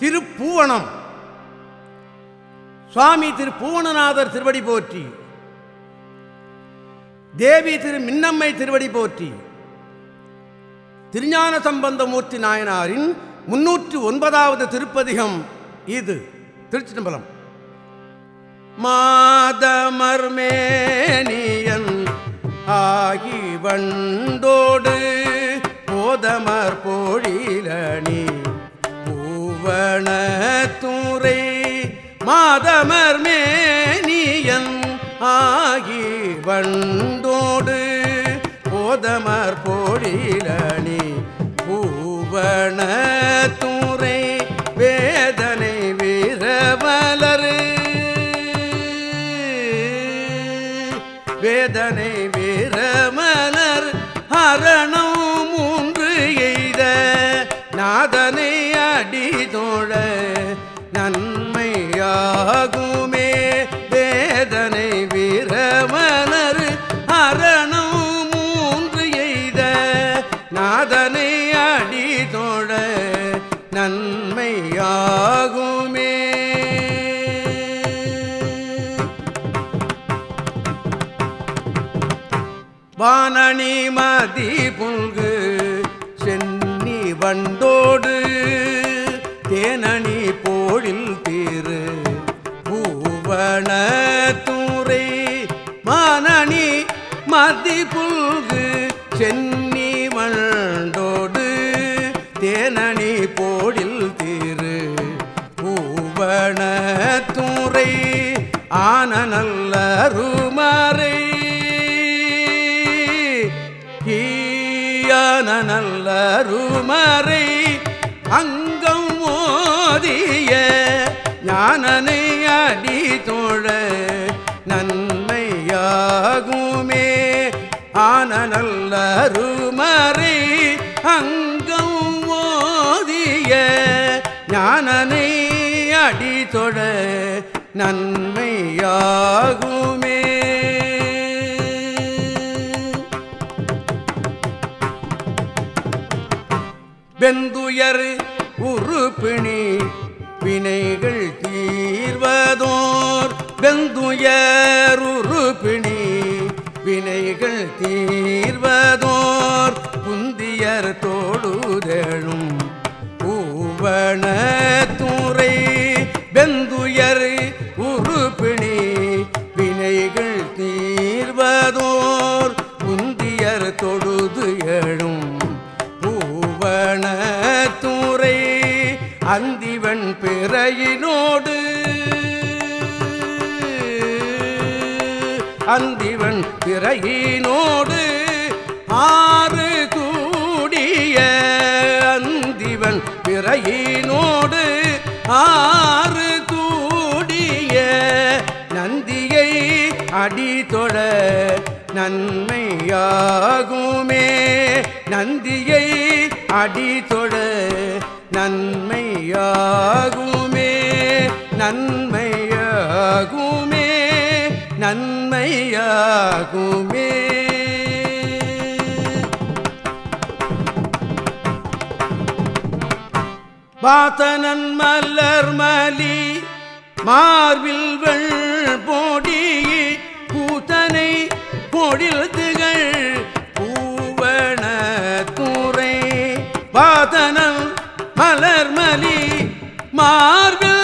திருப்பூவனம். சுவாமி திரு பூவனநாதர் திருவடி போற்றி. தேவி திரு மின்னம்மை திருவடி போற்றி. திருஞான சம்பந்தமூர்த்தி நாயனாரின் முன்னூற்று ஒன்பதாவது திருப்பதிகம் இது. திருச்சிதம்பரம் மாதமர்மேனியன் ஆகி வண்டோடு போதமர் போழிலணி மாதமர்மேனியன் ஆகி வண்டோடு போதமர் போழிலணி பூவணத்துறை வேதனை வீரவலரு. வேதனை நாதனை அடி அடிதோழ நன்மையாகுமே. வானணி மதி புல்கு சென்னி வண்டோடு தேனணி போழில் தீரு பூவன மானணி மதி புல்கு சென்னி நல்லருமறை ஈயான நல்ல நல்லருமறை அங்கம் மோதிய ஞானனை அடி தோழ நன்மையாகுமே. ஆன நல்ல நல்லருமறை அங்கம் மோதிய ஞானனை அடி தொழ நன்மையாகுமே. வெந்துயர் உறுப்பிணி வினைகள் தீர்வதோர். வெந்துயர் உறுப்பிணி வினைகள் தீர்வதோர். புந்தியர் தோழுதழும் பூவன அந்திவன் ஆறு கூடிய அந்திவன் பிறையினோடு ஆறு கூடிய நந்தியை அடிதொழ நன்மையாகுமே. நந்தியை அடிதொழ நன்மையாகுமே. நன்மையாகுமே. நன்மை நன்மையாகுமே பாத்தனன் மலர் மலி மார்பில் வெள் போடி கூத்தனை பொழில் திகழ் பூவன தூரை பாத்தனன் மலர் மலி மார்பில்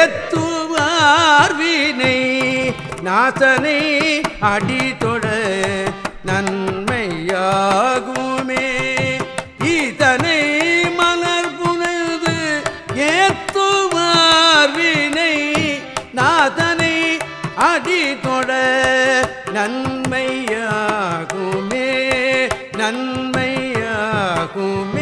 ஏத்துவார்வினை நாசனை அடி தொட நன்மையாகுமே. இதனை மலர் புனது ஏத்துவார்வினை நாதனை அடிதொட நன்மையாகுமே நன்மையாகுமே. நன்மையாகுமே.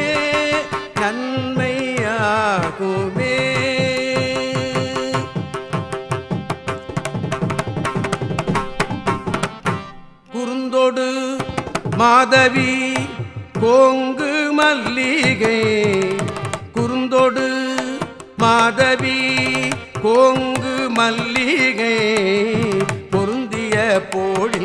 மாதவி கோங்கு மல்லிகை குறுந்தொடு மாதவி கோங்கு மல்லிகை பொருந்திய போழில்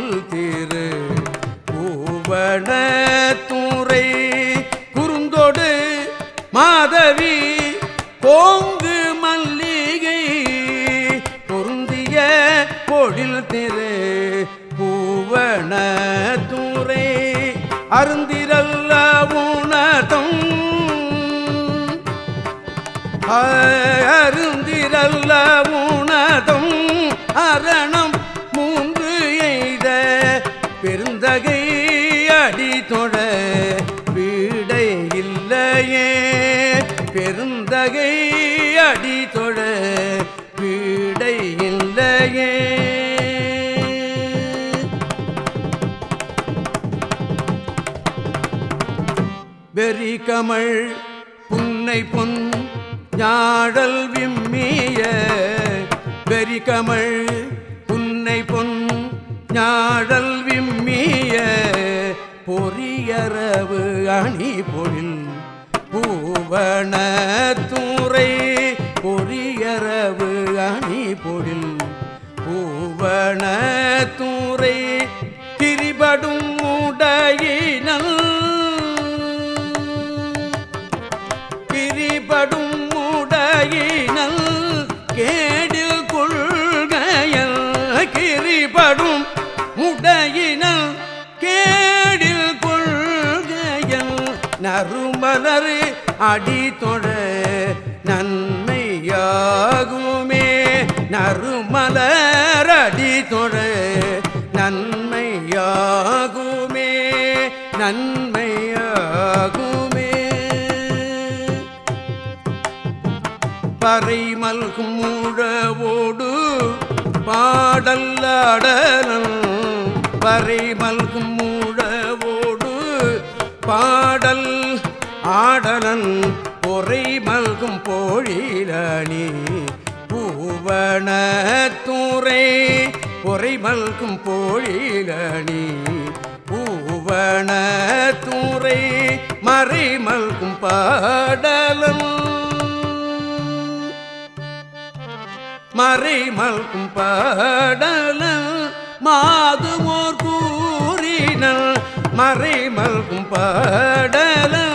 அருந்திரல்ல உணதும் அரணம் மூன்று எய்த பெருந்தகை அடி தொழ வீடை இல்லையே. பெருந்தகை அடி தொழ வீடை இல்லையே. வெறி கமல் புன்னை பொன் ஞாழல் விம்மிய வெறி கமழ் புன்னை பொன் ஞாழல் விம்மிய பொறியரவு அணி பொழில் பூவன தூரை நறுமலர் அடி தொழ நன்மையாகுமே. நறுமலர் அடி தொழ நன்மையாகுமே. நன்மையாகுமே. பறை மல்கும் முழவோடு பாடல்லாடலன் பறை மல்கும் முழவோடு பாடல் ஆடலன் பொறை மல்கும் போழிலணி பூவன தூரை பொறை மல்கும் போழிலணி பூவன தூரை மறை மல்கும் பாடலன். மறை மல்கும் பாடலன் மாதுமோர் கூறினல் மறை மல்கும் பாடலன்.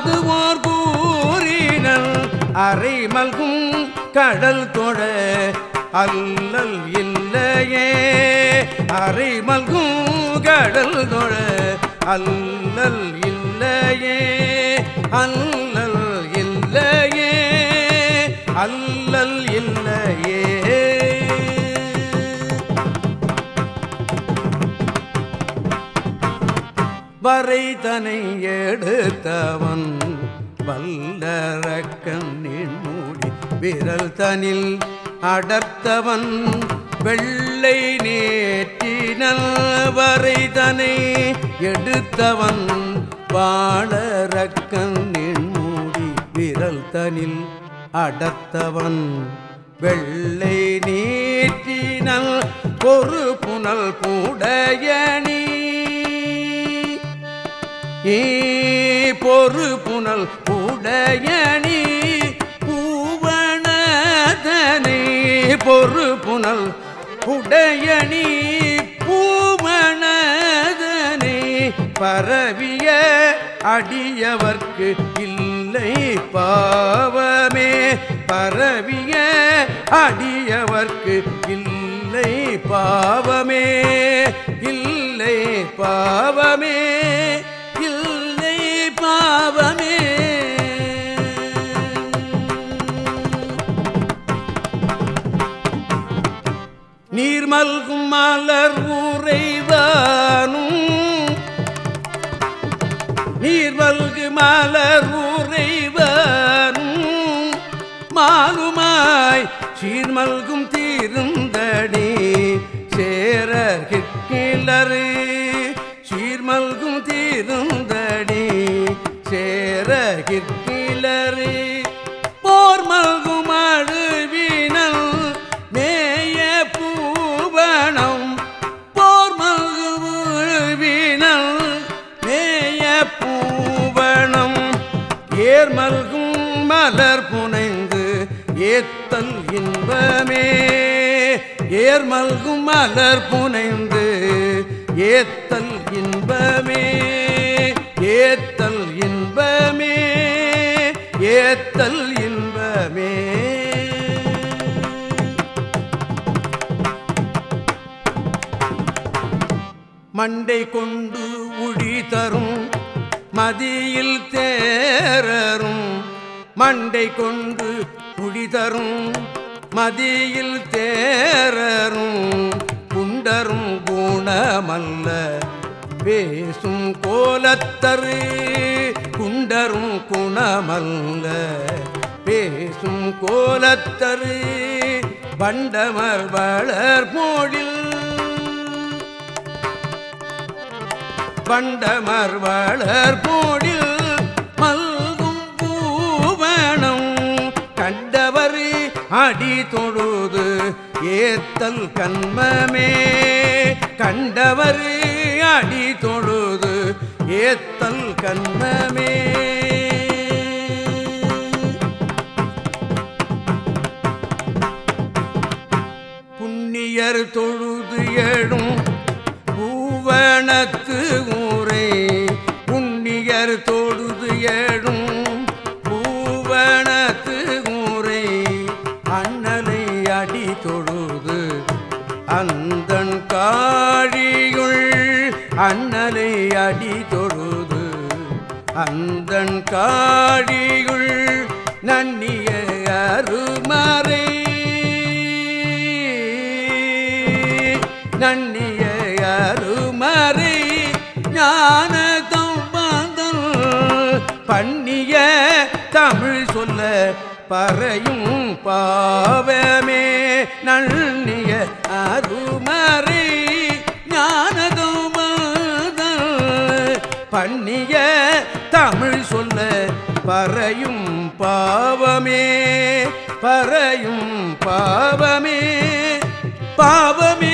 மாதுமோர் கூறினல் அறை மல்கும் கடல் தொழ அல்லல் இல்லையே. அறை மல்கும் கடல் தொழ அல்லல் இல்லையே. அல்லல் இல்லையே. அல்லல் வரைதனை எடுத்தவன் வல்லரக்கன் மூடி விரல் தனில் அடர்த்தவன் வெள்ளை நேற்றினல் வரைதனை எடுத்தவன் வாழரக்கன் மூடி விரல் தனில் அடர்த்தவன் வெள்ளை நீற்றினல் ஒரு புனல் பூடையணி பொறு புனல் உடையணி பூவனதனை பொறு புனல் உடையணி பூவனதனை. பரவிய அடியவர்க்கு இல்லை பாவமே பரவிய அடியவர்க்கு இல்லை பாவமே இல்லை பாவமே. பாவமே நீர் மலர் உறைவானும். நீர்மல்கு மலர் உறைவானும். மாலுமாய் சீர்மல்கும் தீர்ந்தடி சேரகிழறு சீர்மல்கும் தீர்ந்தடி சேரகிழறு போர் மல்கும் அழுவினல் மேய பூவனம். போர் மல்குவினல் மேய பூவனம். ஏர் மல்கும் மலர் புனைந்து ஏத்தல் இன்பமே. ஏர் மல்கும் மலர் புனைந்து ஏத்த ஏத்தல் இன்பமே. மண்டை கொண்டு உடி தரும் மதியில் தேரரும் மண்டை கொண்டு உடி தரும் மதியில் தேரரும் குண்டரும் குணமல்ல பேசும் கோலத்தரு குண்டரும் குணமல்ல. பேசும் கோலத்தரு பண்டமர் வளர் மோழில். பண்டமர் வளர் போடில் மல்கும் பூவனம் கண்டவர் அடி தொழுது ஏத்தல் கண்மமே கண்டவர். அடி தொழுது ஏத்தல் கண்ணமே புண்ணியர் தொழுது எழும் பூவனத்து ஊரே புண்ணியர் தொழுது எழும் அடி தொழுது அந்தன் காடியுள் நன்னிய அருமறை. நன்னிய அருமறை ஞான தம்பந்தல் பண்ணிய தமிழ் சொல்ல பறையும் பாவமே. நன்னி பறையும் பாவமே பறையும் பாவமே. பாவமே